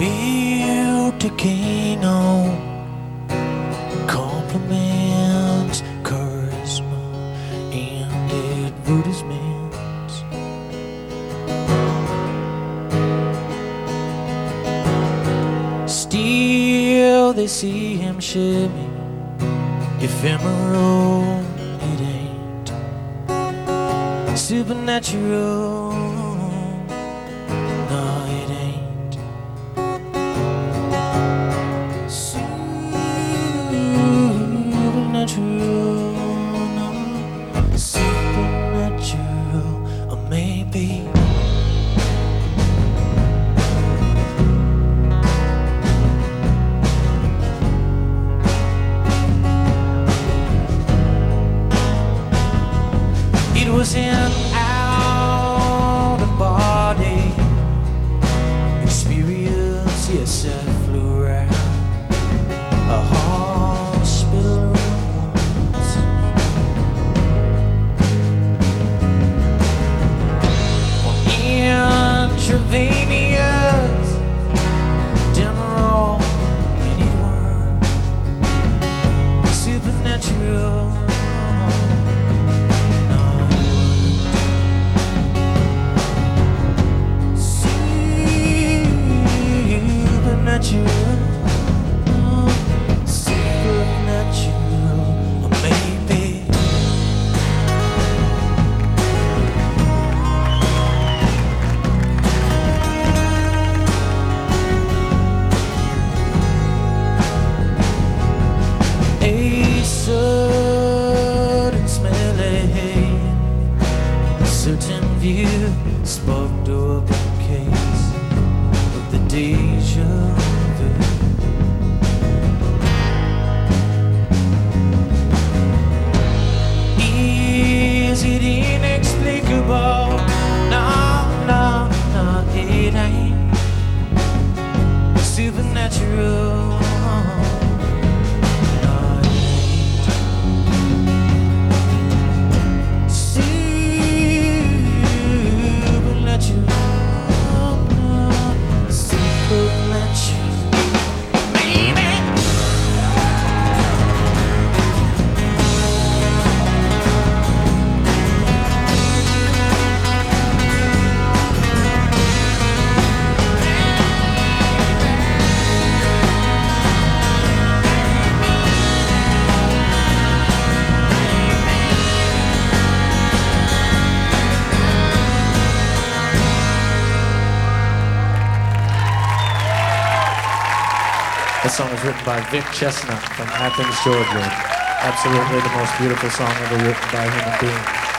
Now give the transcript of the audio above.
built a king on compliments, charisma, and advertisements. Still, they see him shimmy, ephemeral, it ain't supernatural. It out of body experience. Yes, I flew around a hospital once. Intravenous Demerol. Supernatural, certain view sparked open case of the deja vu. This song was written by Vic Chesnutt from Athens, Georgia. Absolutely the most beautiful song ever written by a human being.